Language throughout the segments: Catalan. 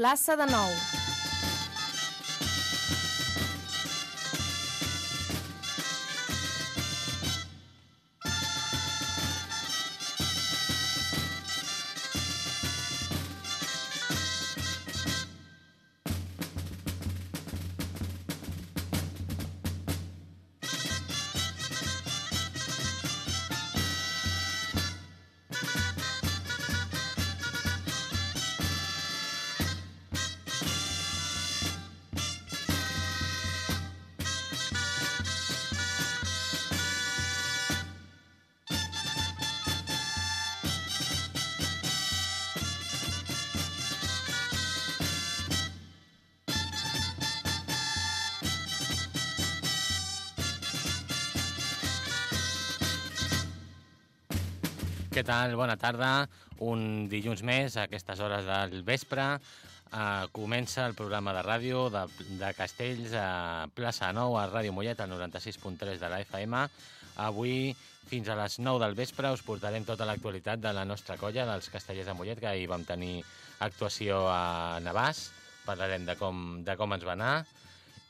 plaça de Nou. Què tal? Bona tarda. Un dilluns més, a aquestes hores del vespre, eh, comença el programa de ràdio de, de Castells a plaça Nou, a Ràdio Mollet, al 96.3 de la FM. Avui, fins a les 9 del vespre, us portarem tota l'actualitat de la nostra colla, dels castellers de Mollet, que ahir vam tenir actuació a Navàs. Parlarem de com, de com ens va anar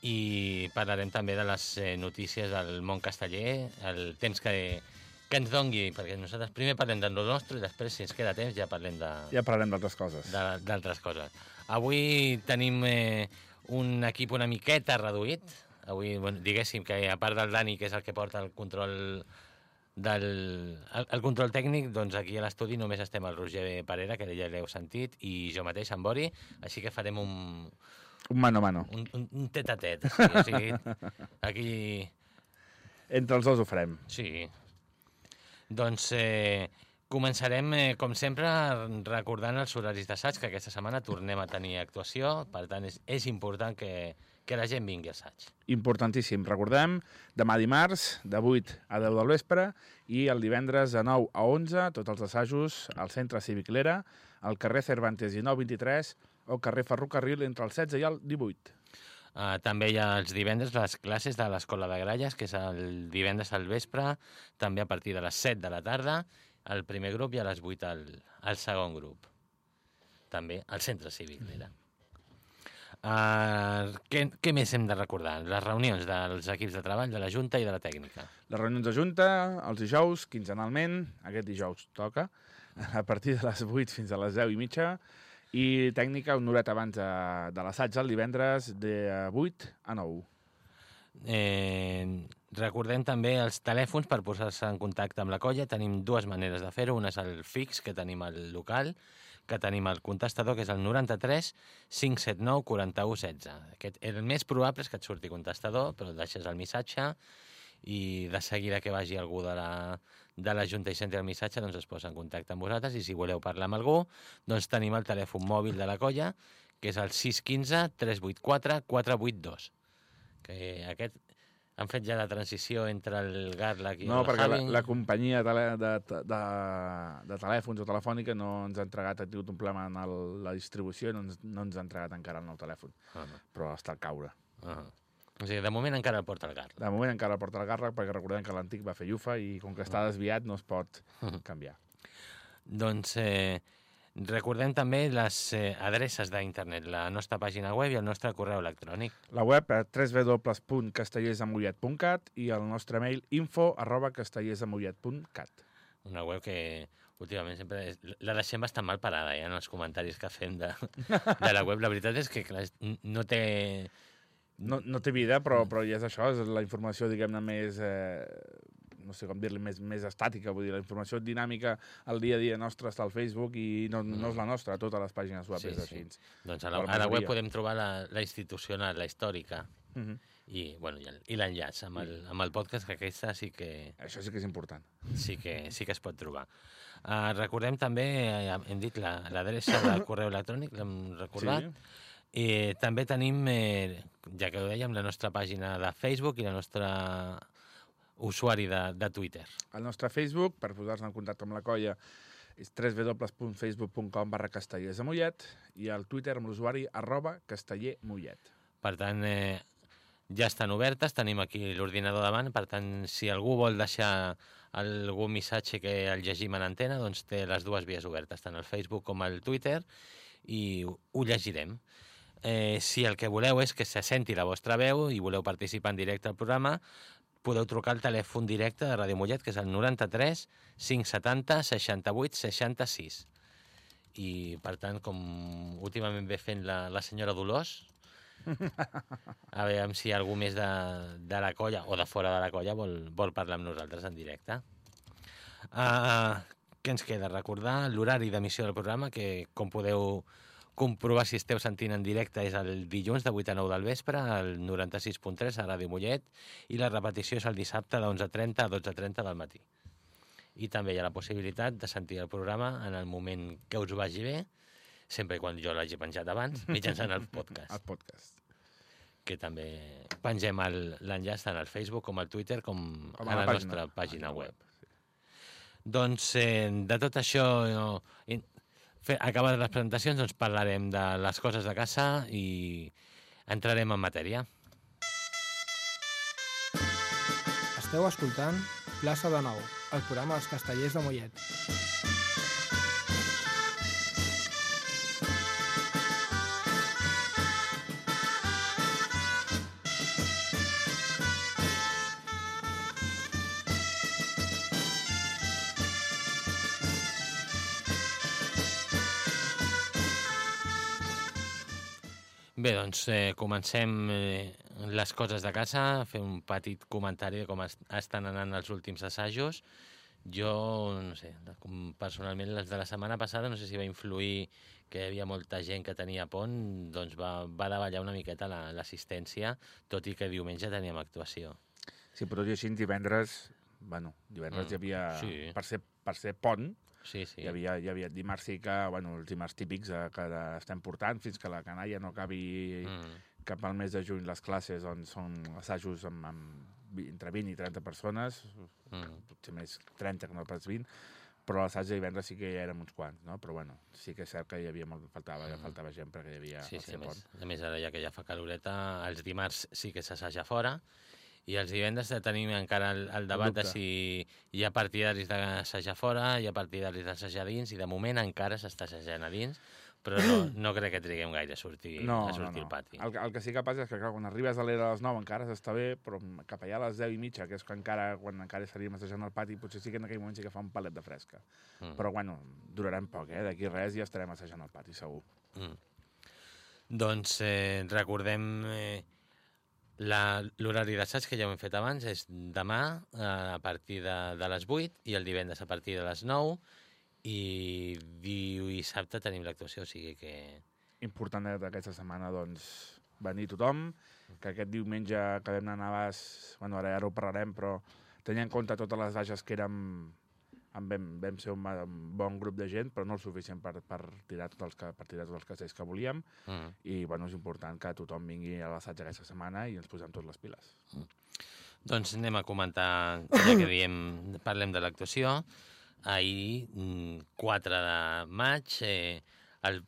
i parlarem també de les eh, notícies del món casteller, el temps que, que ens dongui, perquè nosaltres primer parlem de lo nostre i després, si ens queda temps, ja parlem de, Ja parlarem d'altres coses. de- d'altres coses. Avui tenim eh, un equip una miqueta reduït. Avui, bueno, diguéssim que a part del Dani, que és el que porta el control del el, el control tècnic, doncs aquí a l'estudi només estem el Roger Parera, que ja l'heu sentit, i jo mateix, en Bori, així que farem un, Un mano a mano. un, un, un tet a tet. Sí, o sigui, aquí Entre els dos ho farem. Sí. Doncs eh, començarem, eh, com sempre, recordant els horaris d'assaig, que aquesta setmana tornem a tenir actuació, per tant, és, és important que, que la gent vingui a assaig. Importantíssim. Recordem, demà dimarts, de 8 a 10 del vespre, i el divendres de 9 a 11, tots els assajos al Centre Cívic Lera, al carrer Cervantes 19-23 o carrer Ferrocarril entre el 16 i el 18. Uh, també hi ha els divendres les classes de l'Escola de Gralles, que és el divendres al vespre, també a partir de les 7 de la tarda, el primer grup i a les 8 el, el segon grup. També al Centre Cívic Lera. Uh, què, què més hem de recordar? Les reunions dels equips de treball, de la Junta i de la tècnica. Les reunions de Junta, els dijous, quinzenalment, aquest dijous toca, a partir de les 8 fins a les 10 i mitja, i tècnica una horeta abans de, de l'assaig el divendres de 8 a 9. Eh, recordem també els telèfons per posar-se en contacte amb la colla. Tenim dues maneres de fer-ho. Una és el fix, que tenim al local, que tenim el contestador, que és el 93 579 41 16. Aquest, el més probable és que et surti contestador, però deixes el missatge i de seguida que vagi algú de la, de la Junta i senti el missatge, doncs es posa en contacte amb vosaltres i si voleu parlar amb algú, doncs tenim el telèfon mòbil de la colla, que és el 615 384 482 que aquest han fet ja la transició entre el Garlac i No, el perquè la, la companyia de, de, de, de telèfons o telefònica no ens ha entregat, ha tingut un problema en el, la distribució i no ens, no ens ha entregat encara el nou telèfon, Ah, però està al caure. ah. O sigui, de moment encara el porta el Garlac. De moment encara porta el Garrac perquè recordem que l'antic va fer llufa i com que està desviat no es pot canviar. Doncs eh, recordem també les eh, adreces d'internet, la nostra pàgina web i el nostre correu electrònic. La web és www.castellersamollet.cat i el nostre mail info arroba castellersamollet.cat. Una web que últimament sempre és, la deixem bastant mal parada ja en els comentaris que fem de, de la web. La veritat és que clar, no té... No, no té vida, però, però ja és això, és la informació, diguem-ne, més... Eh, no sé com dir-li, més, més estàtica, vull dir, la informació dinàmica al dia a dia nostre està al Facebook i no, no és la nostra, totes les pàgines web Sí, és sí. així. Doncs a la, a la web podem trobar la, la institucional, la històrica, Uh -huh. i, bueno, i l'enllaç amb, el, amb el podcast, que aquesta sí que, Això sí que és important. sí que, sí que es pot trobar. Uh, recordem també, eh, hem dit la- l'adreça del correu electrònic, l'hem recordat, Sí. I també tenim, eh, ja que ho dèiem, la nostra pàgina de Facebook i la nostra usuari de, de Twitter. El nostre Facebook, per posar-se en contacte amb la colla, és www.facebook.com barra castellersamollet i el Twitter amb l'usuari arroba castellermollet. Per tant, eh, ja estan obertes, tenim aquí l'ordinador davant, per tant, si algú vol deixar algun missatge que el llegim en antena, doncs té les dues vies obertes, tant el Facebook com el Twitter, i ho, ho llegirem. Eh, si el que voleu és que se senti la vostra veu i voleu participar en directe al programa, podeu trucar al telèfon directe de Ràdio Mollet, que és el 93 570 68 66. I, per tant, com últimament ve fent la, la senyora Dolors, a veure si algú més de, de la colla o de fora de la colla vol, vol parlar amb nosaltres en directe. Uh, què ens queda? Recordar l'horari d'emissió del programa, que com podeu comprovar si esteu sentint en directe és el dilluns de 8 a 9 del vespre al 96.3 a Ràdio Mollet i la repetició és el dissabte de 11.30 a 12.30 del matí. I també hi ha la possibilitat de sentir el programa en el moment que us vagi bé, sempre quan jo l'hagi penjat abans, mitjançant el podcast, El podcast. que també pengem l'enllaç tant al Facebook com al Twitter com, Com a la, nostra pàgina web. sí. Doncs eh, de tot això, no, in- fe, acabades les presentacions, doncs parlarem de les coses de casa i entrarem en matèria. Esteu escoltant Plaça de Nou, el programa dels castellers de Mollet. Bé, doncs eh, comencem eh, les coses de casa, fer un petit comentari de com es, estan anant els últims assajos. Jo, no sé, personalment les de la setmana passada, no sé si va influir que hi havia molta gent que tenia pont, doncs va, va davallar una miqueta la- l'assistència, tot i que diumenge teníem actuació. Sí, però i així divendres, bueno, divendres Mm, hi havia, sí. per, ser, per ser pont, Sí, sí. hi, havia, hi havia dimarts sí que, bueno, els dimarts típics eh, que estem portant fins que la canalla no acabi Mm, cap al mes de juny les classes on són assajos amb, amb entre 20 i 30 persones, mm. potser més 30 que no pas 20, però l'assaig de divendres sí que hi érem uns quants, no? Però bueno, sí que és cert que hi havia molt, faltava, Mm. faltava gent perquè hi havia Sí, el sí, a més, a més ara ja que ja fa caloreta, els dimarts sí que s'assaja fora i els divendres tenim encara el, el debat de si hi ha partidaris d'assajar fora, hi ha partidaris d'assajar dins i de moment encara s'està assajant a dins, però no, no crec que triguem gaire a sortir, No, a no, sortir no. al pati. El, que- el que sí que passa és que clar, quan arribes a l'era de les 9 encara s'està bé, però cap allà a les 10 i mitja, que és quan encara, quan encara estaríem assajant al pati, potser sí que en aquell moment sí que fa un palet de fresca. Mm. Però bueno, durarem poc, eh? D'aquí res ja estarem assajant al pati, segur. Mm. Doncs eh, recordem eh, l'horari d'assaig que ja ho hem fet abans, és demà eh, a partir de, de les 8 i el divendres a partir de les 9 i dissabte tenim l'actuació, o sigui que... Important eh, d'aquesta setmana, doncs, venir tothom, que aquest diumenge que vam anar a Navàs, bueno, ara, ara ho parlarem, però tenint en compte totes les baixes que érem, en vam, vam ser un, un bon grup de gent, però no el suficient per, per, tirar, tots els, ca- per tirar tots els castells que volíem, Mm. i bueno, és important que tothom vingui a l'assaig aquesta setmana i ens posem tots les piles. Doncs anem a comentar, ja que diem, parlem de l'actuació. Ahir, mm, 4 de maig, eh, al,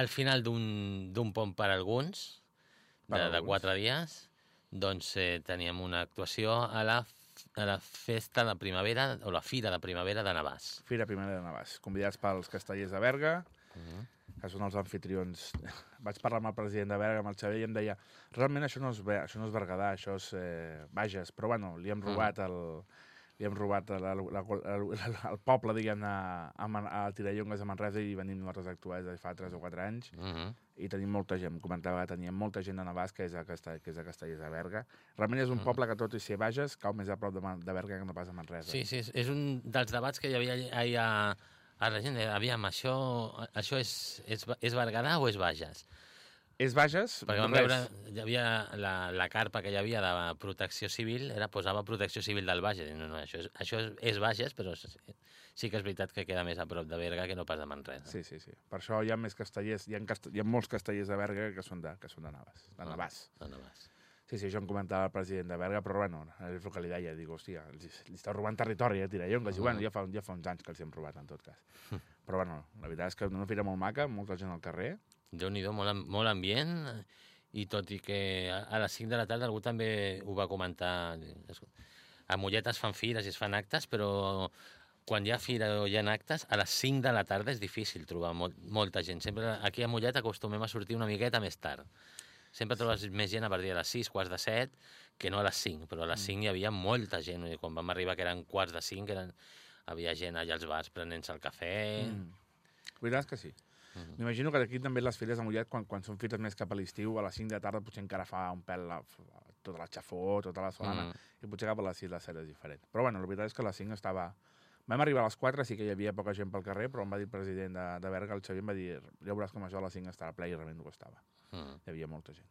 al final d'un d'un pont per alguns, Per de, de alguns. 4 dies, doncs eh, teníem una actuació a la, a la festa de primavera, o la fira de primavera de Navàs. Fira Primera de Navàs, convidats pels castellers de Berga, Mhm. que són els anfitrions. Vaig parlar amb el president de Berga, amb el Xavier, i em deia realment això no és, això no és Berguedà, això és eh, Bages, però bueno, li hem robat el, li hem robat el, el, el, el, el poble, diguem-ne, a, a Tirallongues, a Manresa, i venim nosaltres a actuar des de fa 3 o 4 anys, Mhm. i tenim molta gent, comentava que teníem molta gent de Navàs que és a, Castell, que és a Castellers de Berga. Realment és un Mm. poble que tot i ser Bages, cau més a prop de, de Berga que no pas a Manresa. Sí, sí, és, és un dels debats que hi havia ahir a, a la gent. deia, Aviam, això, això és, és, és Berguedà o és Bages? És Bages? Perquè vam veure, hi havia la, la carpa que hi havia de protecció civil, era posava protecció civil del Bages. No, no, això és, això és, és Bages, però sí, sí que és veritat que queda més a prop de Berga que no pas de Manresa. Sí, sí, sí. Per això hi ha més castellers, hi ha, cast... hi ha molts castellers de Berga que són de, que són de Navàs, de Ah. Navàs. No, no vas. Sí, sí, això em comentava el president de Berga, però bueno, és el que li deia, dic, hòstia, li, li està robant territori a Tirallongues, i Mhm. bueno, ja fa, ja fa uns anys que els hem robat, en tot cas. Però bueno, la veritat és que una fira molt maca, molta gent al carrer, Déu-n'hi-do, molt, am- molt ambient, i tot i que a, les 5 de la tarda algú també ho va comentar. A Mollet es fan fires i es fan actes, però quan hi ha fira o hi ha actes, a les 5 de la tarda és difícil trobar molt, molta gent. Sempre aquí a Mollet acostumem a sortir una miqueta més tard. Sempre trobes més gent a partir de les 6, quarts de 7, que no a les 5, però a les 5 hi havia molta gent. I quan vam arribar, que eren quarts de 5, eren... havia gent allà als bars prenent-se el cafè... Mm. És que sí. Mhm. M'imagino que aquí també les fires de Mollet, quan, quan són fites més cap a l'estiu, a les 5 de tarda potser encara fa un pèl la, tota la xafó, tota la solana, Mm. i potser cap a les 6 les 7 és diferent. Però bueno, la veritat és que a les 5 estava... Vam arribar a les 4, sí que hi havia poca gent pel carrer, però em va dir el president de, de Berga, el Xavier, em va dir ja veuràs com això a les 5 estarà ple i realment ho estava. Mm. Hi havia molta gent.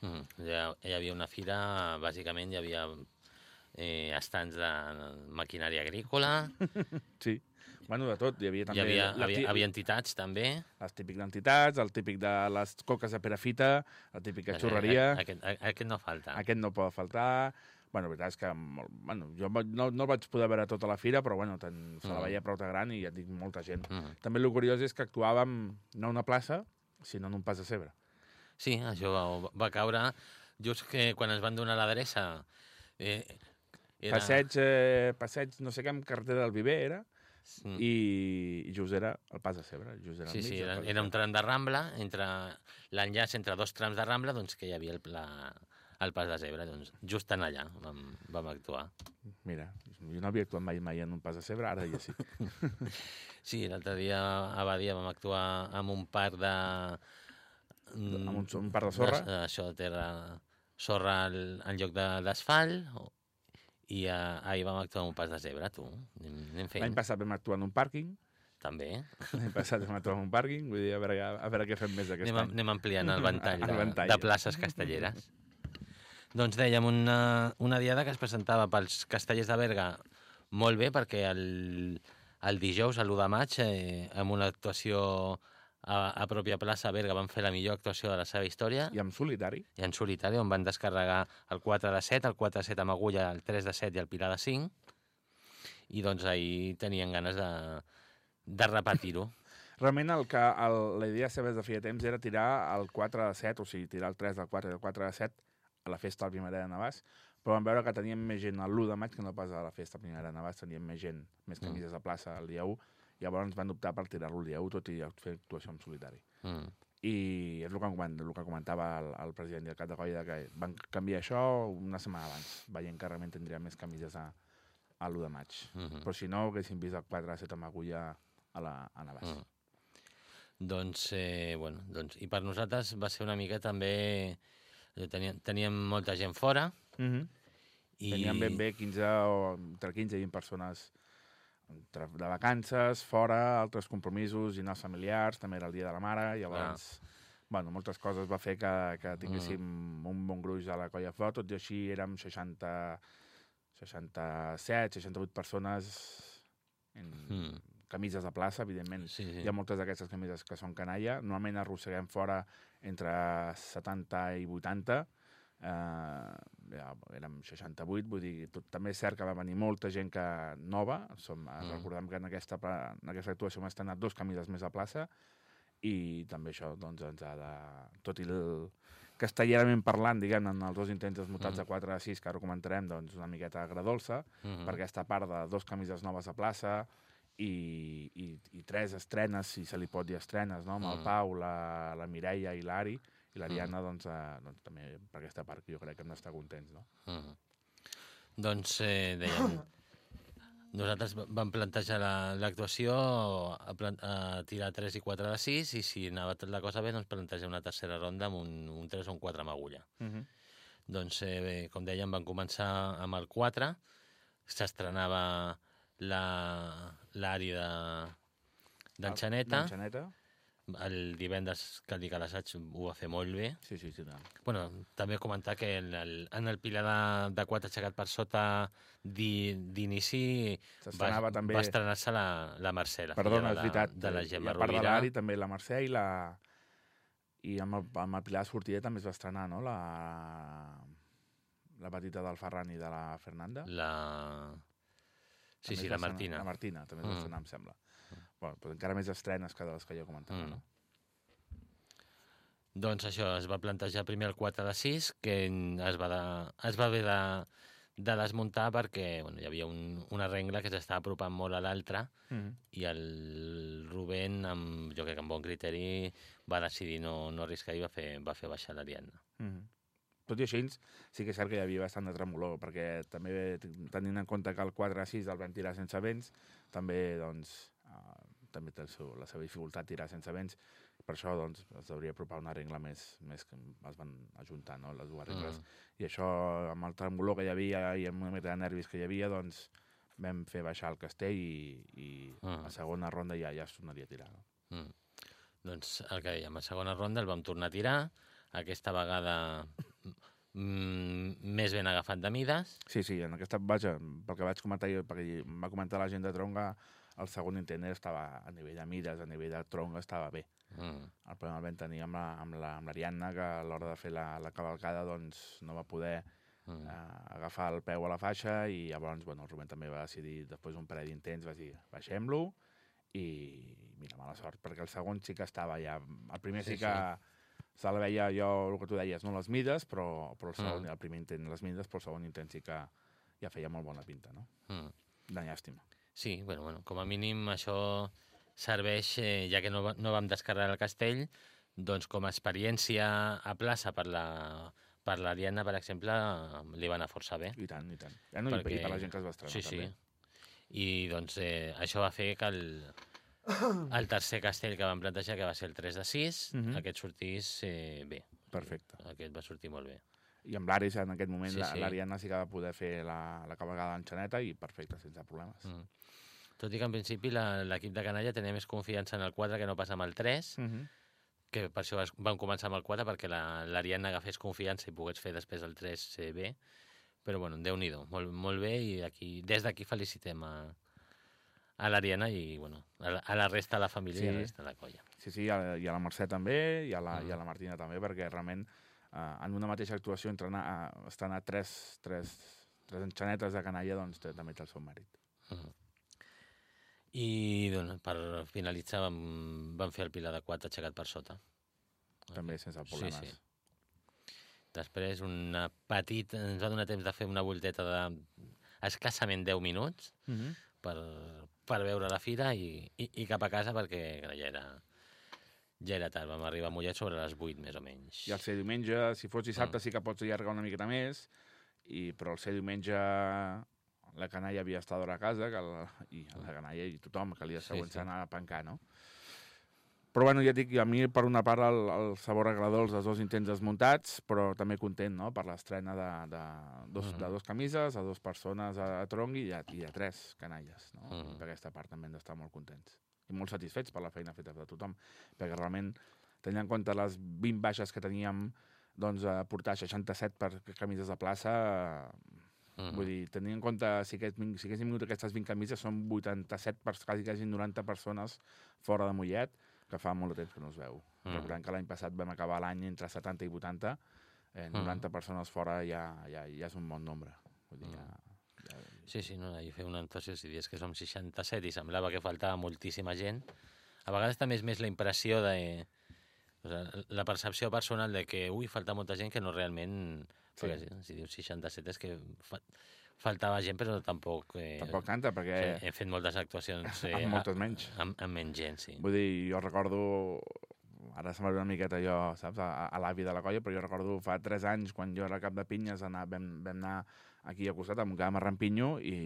Mm. Hi, hi havia una fira, bàsicament hi havia eh, estants de maquinària agrícola, Sí. Bueno, de tot. Hi havia hi també havia, la, havia, ti- havia entitats també. les típic d'entitats, el típic de les coques de Perafita, la típica xurreria. Eh, Aquest, aquest no falta. Aquest no pot faltar. Bueno, la veritat és que molt, bueno, jo no, no el vaig poder veure tota la fira, però bueno, ten, se la Mm. veia prou de gran i ja et dic, molta gent. Mm. També el curiós és que actuàvem no a una plaça, sinó en un pas de cebre. Sí, això va, va caure just que quan es van donar l'adreça. Eh, Era... Passeig, eh, passeig, no sé què, amb carretera del Viver era, Mm. i, just era el pas de cebre. Just era Sí, al mig sí, era, era un Cebre. tram de Rambla, entre l'enllaç entre dos trams de Rambla, doncs que hi havia el, la, el pas de zebra, doncs just en allà vam, vam actuar. Mira, jo no havia actuat mai, mai en un pas de cebre, ara ja sí. Sí, l'altre dia a Badia vam actuar amb un parc de... mm, Amb un, un parc de sorra. De, això de terra, sorra al, en lloc d'asfalt, i uh, ahir vam actuar un pas de zebra, tu. Anem, anem L'any fent, passat vam actuar en un pàrquing, també. l'any passat vam actuar en un pàrquing, vull dir, a veure, a veure què fem més aquest Anem, any. anem ampliant el ventall, El de, ventall. de places castelleres. doncs dèiem, una, una diada que es presentava pels castellers de Berga molt bé, perquè el, el dijous, a l'1 de maig, eh, amb una actuació a, a pròpia plaça Berga van fer la millor actuació de la seva història, I amb solitari. i en solitari, on van descarregar el 4 de 7, el 4 de 7 amb agulla, el 3 de 7 i el pilar de 5, i doncs ahir tenien ganes de, de repetir-ho. Realment el que, el, la idea seva des de feia temps era tirar el 4 de 7, o sigui, tirar el 3 del 4 i el 4 de 7 a la festa del Primera de Navàs, però vam veure que teníem més gent l'1 de maig que no pas a la festa del Primera de Navàs, teníem més gent, més Mm. camises de plaça el dia 1, llavors van optar per tirar-lo el dia 1, tot i fer actuació en solitari. Mm. I és el que, el que comentava el, el president del Cap de Colla, que van canviar això una setmana abans, veient que realment tindria més camises a, a l'1 de maig. Mm Però si no, haguéssim vist el 4 de 7 amb agulla a, la, a Navàs. Mm. Doncs, eh, bueno, doncs, i per nosaltres va ser una mica també... eh, Teníem, teníem molta gent fora Mm -hmm. i... Teníem ben bé 15 o entre 15 i 20 persones entre, de vacances, fora, altres compromisos, dinars familiars, també era el dia de la mare, i llavors, bueno, moltes coses va fer que, que tinguéssim Mm. un bon gruix a la colla flor, tot i així érem 60, 67, 68 persones en Mm. camises de plaça, evidentment. Sí, sí. Hi ha moltes d'aquestes camises que són canalla. Normalment arrosseguem fora entre 70 i 80. Eh, ja, érem 68, vull dir, tot, també és cert que va venir molta gent que nova. Som, mm. Mm. Recordem que en aquesta, en aquesta actuació hem estrenat dos camises més a plaça i també això doncs, ens ha de... Tot i el castellerament parlant, diguem en els dos intents desmutats Mm. de 4 a 6, que ara comentarem, doncs una miqueta agradolça, Mhm. per aquesta part de dos camises noves a plaça i, i, i tres estrenes, si se li pot dir estrenes, no? amb el Mm. Pau, la, la Mireia i l'Ari, i l'Ariana, doncs, eh, doncs també per aquesta part que jo crec que hem d'estar contents. No? Mhm. Doncs, eh, dèiem, nosaltres va- vam plantejar la- l'actuació a, plan- a tirar 3 i 4 de 6 i si anava tot la cosa bé, doncs plantejar una tercera ronda amb un, un 3 o un 4 amb agulla. Uh -huh. Doncs, eh, bé, com dèiem, van començar amb el 4, s'estrenava la- l'àrea de d'Enxaneta, Xaneta? El divendres que dia que l'assaig ho va fer molt bé. Sí, sí, sí. No. Bueno, també comentar que en el, en el pilar de, de 4 aixecat per sota di- d'inici va, també... va estrenar-se la, la Mercè, la Perdona, de la, veritat. de la I Gemma a part de Rovira. l'Ari, també la Mercè i la... I amb el, amb el Pilar de Sortida també es va estrenar, no? La, la petita del Ferran i de la Fernanda. La... Sí, També sí, la Martina. La Martina també es va Mm. estrenar, em sembla. Bueno, però encara més estrenes que de les que jo comentava, Mm. no? Doncs això, es va plantejar primer el 4 de 6, que es va, de, es va haver de, de desmuntar perquè bueno, hi havia un, una rengla que s'estava apropant molt a l'altra Mhm. i el Rubén, amb, jo crec que amb bon criteri, va decidir no, no arriscar i va fer, va fer baixar l'Ariadna. Mhm. Tot i així, sí que és cert que hi havia bastant de tremolor, perquè també tenint en compte que el 4-6 el vam tirar sense vents, també, doncs, uh, també té el seu, la seva dificultat tirar sense vents, per això doncs, es hauria apropar una regla més, més que es van ajuntar no, les dues regles. Mm. I això, amb el tremolor que hi havia i amb una mica de nervis que hi havia, doncs vam fer baixar el castell i, i Mm. a segona ronda ja ja es tornaria a tirar. No? Mm. Doncs el que dèiem, a segona ronda el vam tornar a tirar, aquesta vegada mm, més ben agafat de mides. Sí, sí, en aquesta, vaja, pel que vaig comentar, perquè va comentar la gent de Tronga, el segon intent estava a nivell de mides, a nivell de Tronga estava bé. Mm. El problema el vam tenir amb la- amb la- amb l'Ariadna, que a l'hora de fer la, la cavalcada doncs, no va poder Mm. eh, agafar el peu a la faixa i llavors bueno, el Rubén també va decidir, després d'un parell d'intents, va dir, baixem-lo i mira, mala sort, perquè el segon sí que estava ja... El primer sí, Sí, sí que se la veia jo, el que tu deies, no les mides, però, però el segon, Mm. el primer intent les mides, però el segon intent sí que ja feia molt bona pinta, no? Mm. De llàstima. Sí, bueno, bueno, com a mínim això serveix, eh, ja que no, no vam descarregar el castell, doncs com a experiència a plaça per la per l'Ariadna, per exemple, li va anar força bé. I tant, i tant. Ja no, Perquè... I per la gent que es va estrenar, sí, sí. també. I doncs eh, això va fer que el, el tercer castell que vam plantejar, que va ser el 3 de 6, Mhm. aquest sortís eh, bé. Perfecte. Aquest va sortir molt bé. I amb l'Aris, en aquest moment, Sí, sí, l'Ariadna sí que va poder fer la, la cavalgada d'enxaneta i perfecte, sense problemes. Mm. Tot i que en principi la- l'equip de Canalla tenia més confiança en el 4 que no pas amb el 3, Mm -hmm. que per això vam començar amb el 4 perquè la- l'Ariadna agafés confiança i pogués fer després el 3 eh, bé. Però bueno, déu nhi molt, molt bé i aquí, des d'aquí felicitem a, a l'Ariadna i bueno, a, la, a la resta de la família sí. i a la resta de la colla. Sí, sí, i a, i a la Mercè també, i a la, Mm. i a la Martina també, perquè realment en una mateixa actuació entrenar, eh, estrenar tres, tres, tres enxanetes de canalla doncs té, també té el seu mèrit. Mhm. I doncs, per finalitzar vam, vam fer el pilar de 4 aixecat per sota. També sense problemes. Sí, sí. Després, una petita, ens va donar temps de fer una volteta de escassament 10 minuts Mm -hmm. per, per veure la fira i, i, i cap a casa perquè ja era, ja era tard. Vam arribar a Mollet sobre les 8, més o menys. I el ser diumenge, si fos dissabte, Mm. sí que pots allargar una miqueta més, i, però el ser diumenge la canalla havia estat a casa, que el, i la canalla i tothom, que dia Sí, següent sí. s'anava a pencar, no? Però bueno, ja dic, a mi per una part el, el sabor agradós dels dos intents desmuntats, però també content, no?, per l'estrena de, de, dos, Mhm. de dos camises, a dos persones a, a tronc i a, i a tres canalles, no? Mhm. Per aquesta part també hem d'estar molt contents. I molt satisfets per la feina feta de tothom, perquè realment, tenint en compte les 20 baixes que teníem, doncs a portar 67 per camises de plaça, Mhm. vull dir, tenint en compte si, aquest, si haguéssim vingut aquestes 20 camises, són 87, per, quasi, quasi 90 persones fora de Mollet, que fa molt de temps que no es veu. Mm. Mm. Recordem que l'any passat vam acabar l'any entre 70 i 80, eh, 90 Mm. persones fora ja, ja, ja és un bon nombre. Vull dir, ja, ja, Sí, sí, no, ahir feia una anotació, si dius que som 67 i semblava que faltava moltíssima gent. A vegades també és més la impressió de... O sigui, la percepció personal de que, ui, falta molta gent que no realment... Sí. Perquè, si, si dius 67 és que fa, faltava gent, però tampoc... Eh, tampoc tanta, perquè o sigui, hem fet moltes actuacions eh, amb moltes menys. amb, amb menys gent, sí. Vull dir, jo recordo, ara sembla una miqueta jo, saps, a, a l'avi de la colla, però jo recordo fa 3 anys, quan jo era cap de pinyes, anar, vam, vam anar aquí al costat amb un camp a Rampinyo i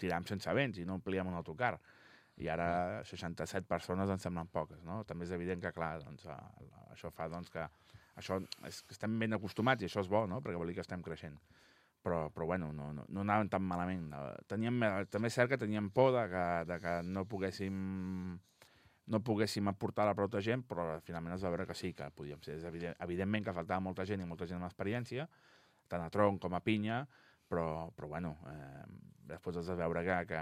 tiràvem sense vents i no omplíem un autocar. I ara 67 persones en semblen poques, no? També és evident que, clar, doncs, això fa doncs, que això és que estem ben acostumats i això és bo, no? Perquè vol dir que estem creixent. Però, però bueno, no, no, no anaven tan malament. Teníem, eh, també és cert que teníem por de que, de que no poguéssim no poguéssim aportar la prou gent, però finalment es va veure que sí, que podíem ser. És evident, evidentment que faltava molta gent i molta gent amb experiència, tant a tronc com a pinya, però, però bueno, eh, després has de veure que, que,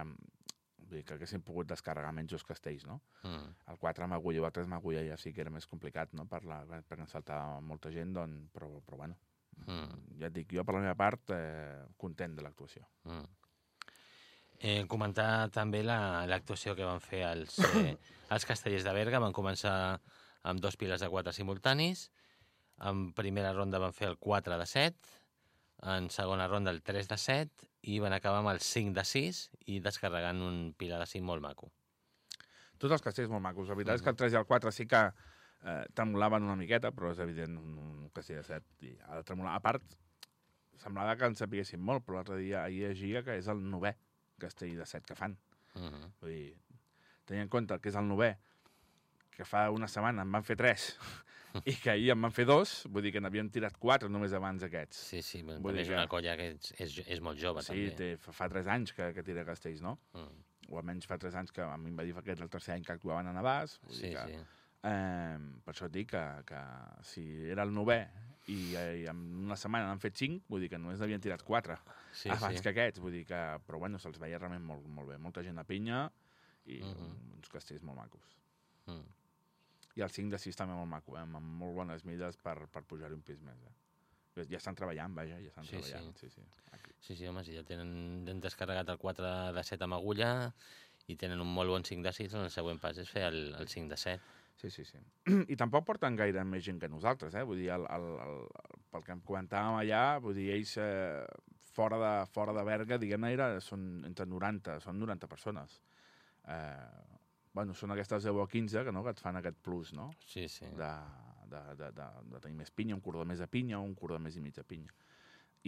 vull dir, que haguéssim pogut descarregar menys els castells, no? Mm. El 4 amb agulla o el 3 amb agulla ja sí que era més complicat, no?, per la, perquè ens faltava molta gent, doncs, però, però bueno, Mm. ja et dic, jo per la meva part, eh, content de l'actuació. Mm. Eh, comentar també la- l'actuació que van fer els, eh, els castellers de Berga. Van començar amb dos piles de 4 simultanis. En primera ronda van fer el 4 de 7, en segona ronda el 3 de 7 i van acabar amb el 5 de 6 i descarregant un pilar de 5 molt maco. Tots els castells molt macos. La veritat és que el 3 i el 4 sí que eh, tremolaven una miqueta, però és evident un, un castell de 7 i ha de tremolar. A part, semblava que en sapiguessin molt, però l'altre dia ahir llegia que és el novè castell de 7 que fan. Uh -huh. Vull dir, tenint en compte que és el novè, que fa una setmana en van fer 3 i que ahir en van fer 2, vull dir que n'havien tirat 4 només abans aquests. Sí, sí, Vull també és que- una colla que és, és, és molt jove, Sí, també. té, fa, 3 anys que, que tira castells, no? Mm. O almenys fa 3 anys que a mi em va dir que era el tercer any que actuaven a Navàs. Vull Sí, dir que, sí. Eh, per això et dic que, que si era el novè i, i en una setmana n'han fet 5, vull dir que només n'havien tirat 4 sí, abans sí. que aquests, vull dir que... Però bueno, se'ls veia realment molt, molt bé. Molta gent a pinya i Mhm. uns castells molt macos. Mm. I el 5 de 6 també molt maco, eh? amb molt bones mides per, per pujar-hi un pis més. Eh? Ja estan treballant, vaja, ja estan Sí, treballant. Sí, sí. Aquí. Sí, sí, home, si ja tenen han descarregat el 4 de 7 amb agulla i tenen un molt bon 5 de 6, doncs el següent pas és fer el, el 5 de 7. Sí, sí, sí. I tampoc porten gaire més gent que nosaltres, eh? Vull dir, el, el, el, pel que em comentàvem allà, vull dir, ells eh, fora, de, fora de Berga, diguem-ne, són entre 90, són 90 persones. Eh, bueno, són aquestes 10 o 15 que, no, que et fan aquest plus, no? Sí, sí. de, de, de, de, de tenir més pinya, un cordó més de pinya o un cordó més i mig de pinya.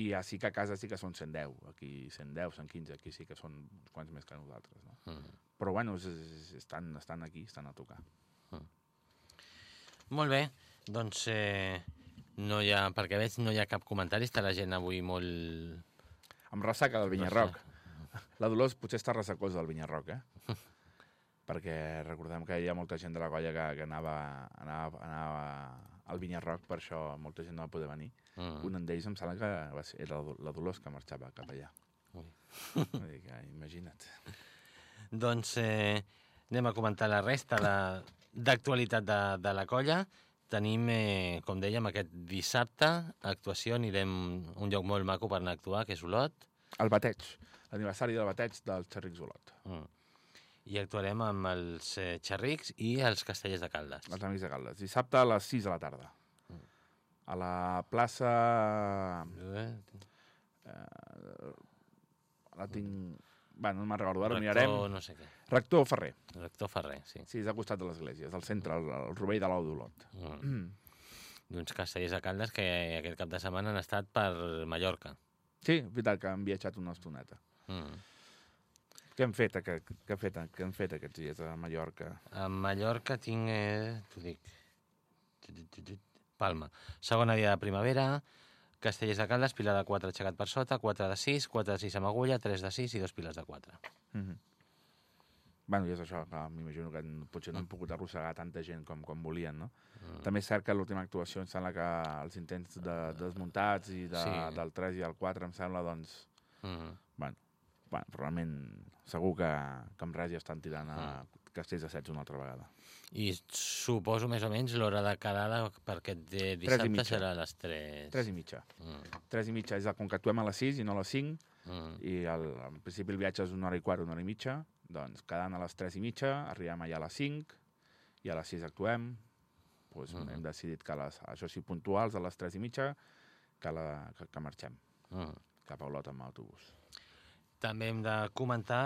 I ja sí que a casa sí que són 110, aquí 110, 115, aquí sí que són uns quants més que nosaltres, no? Mm. Però bueno, és, és, estan, estan aquí, estan a tocar. Molt bé, doncs eh, no hi ha, perquè veig no hi ha cap comentari, està la gent avui molt... Amb ressaca del Vinyarroc. La Dolors potser està ressacosa del Vinyarroc, eh? Perquè recordem que hi ha molta gent de la colla que, que anava, anava, anava al Vinyarroc, per això molta gent no va poder venir. Mm. Un d'ells em sembla que va ser, era la Do- la Dolors que marxava cap allà. Ui. Vull dir que, imagina't. Doncs eh, anem a comentar la resta de- d'actualitat de, de la colla. Tenim, eh, com dèiem, aquest dissabte actuació, anirem a un lloc molt maco per anar a actuar, que és Olot. El bateig, l'aniversari del bateig del Xerric Olot. Mm. I actuarem amb els eh, xerrics i els castellers de Caldes. Els amics de Caldes. Dissabte a les 6 de la tarda. A la plaça... Eh, La tinc... Bueno, no me'n recordo, ara mirarem. no sé què. Rector Ferrer. Rector Ferrer, sí. Sí, és al costat de l'església, és al centre, al, al rovell de l'Ou d'Olot. Mm. Mm. D'uns castellers de Caldes que aquest cap de setmana han estat per Mallorca. Sí, és veritat que han viatjat una estoneta. Mm. Què han fet, que, què han fet, què han fet aquests dies a Mallorca? A Mallorca tinc, eh, t'ho dic. Palma. Segona dia de primavera, Castellers de Caldes, pilar de 4 aixecat per sota, 4 de 6, 4 de 6 amb agulla, 3 de 6 i dos piles de 4. Mm -hmm. Bueno, i és això, que m'imagino que potser no han pogut arrossegar tanta gent com, com volien, no? Mm. També és cert que l'última actuació em sembla que els intents de, desmuntats i de, Sí. del 3 i el 4 em sembla, doncs, Mm. bueno, bueno realment segur que, que amb res ja estan tirant a castells de 16 una altra vegada. I suposo més o menys l'hora de quedada per aquest dissabte serà a les 3. 3 i mitja. Mm. 3 i mitja és com que actuem a les 6 i no a les 5, Mm. i el, en principi el viatge és una hora i quart, una hora i mitja, doncs quedant a les 3 i mitja, arribem allà a les 5, i a les 6 actuem, doncs Mhm. hem decidit que, les, això sí, puntuals, a les 3 i mitja, que, la, que, que marxem Mm. cap a Olot amb autobús. També hem de comentar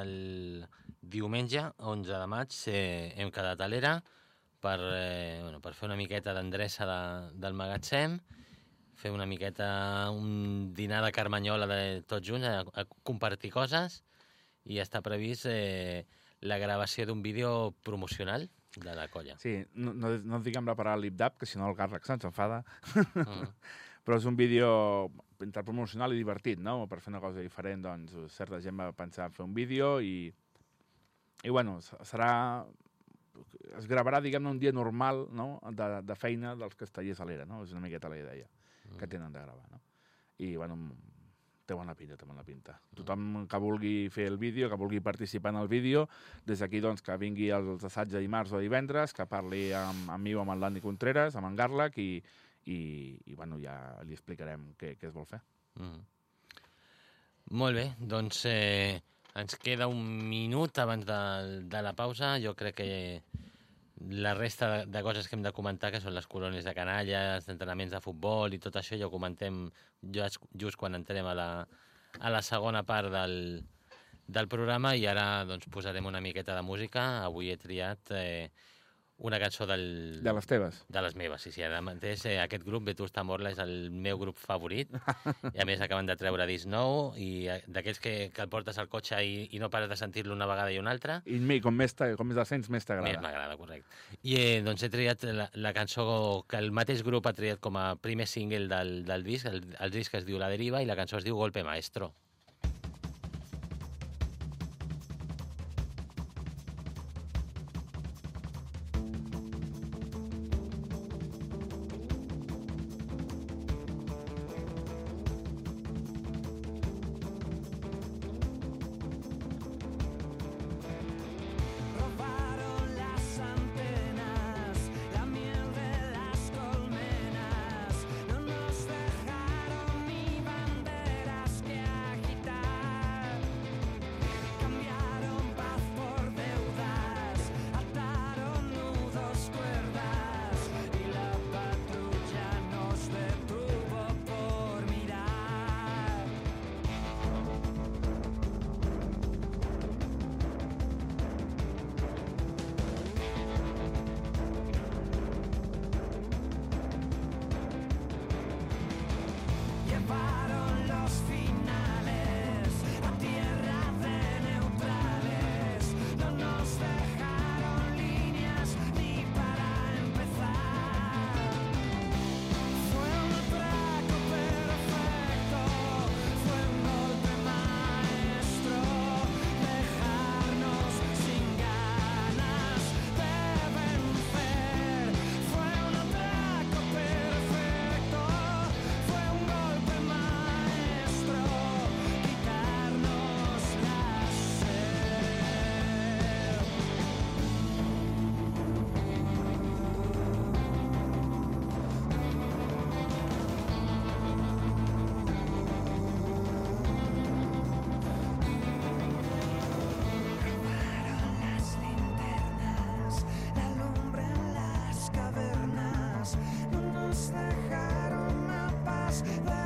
el diumenge, 11 de maig, eh, hem quedat a l'era per, eh, bueno, per fer una miqueta d'endreça de, del magatzem, fer una miqueta un dinar de carmanyola de tots junts, a, a compartir coses, i està previst eh, la gravació d'un vídeo promocional de la colla. Sí, no, no, no diguem reparar l'IPDAP, que si no el càrrec se'ns enfada, Mm. Però és un vídeo interpromocional i divertit, no? Per fer una cosa diferent, doncs, certa gent va pensar en fer un vídeo i, i bueno, serà... Es gravarà, diguem-ne, un dia normal, no?, de, de feina dels castellers a l'era, no? És una miqueta la idea que tenen de gravar, no? I, bueno, té bona pinta, té bona pinta. Tothom que vulgui fer el vídeo, que vulgui participar en el vídeo, des d'aquí, doncs, que vingui als assaigs de dimarts o divendres, que parli amb, amb mi o amb el Dani Contreras, amb en Garlac, i, i, i bueno, ja li explicarem què, què es vol fer. Mm. Molt bé, doncs eh, ens queda un minut abans de, de la pausa. Jo crec que La resta de, de coses que hem de comentar, que són les colònies de canalla, els entrenaments de futbol i tot això, ja ho comentem just, just quan entrem a la, a la segona part del, del programa i ara doncs, posarem una miqueta de música. Avui he triat eh, una cançó del... De les teves. De les meves, sí, sí. Ara mateix eh, aquest grup, Vetusta Morla, és el meu grup favorit. I a més acaben de treure disc nou i eh, d'aquells que, que el portes al cotxe i, i no pares de sentir-lo una vegada i una altra. I mi, com més, com més el sents, més Més t'agrada. m'agrada, correcte. I eh, doncs he triat la, la cançó que el mateix grup ha triat com a primer single del, del disc. El, el disc es diu La Deriva i la cançó es diu Golpe Maestro. us.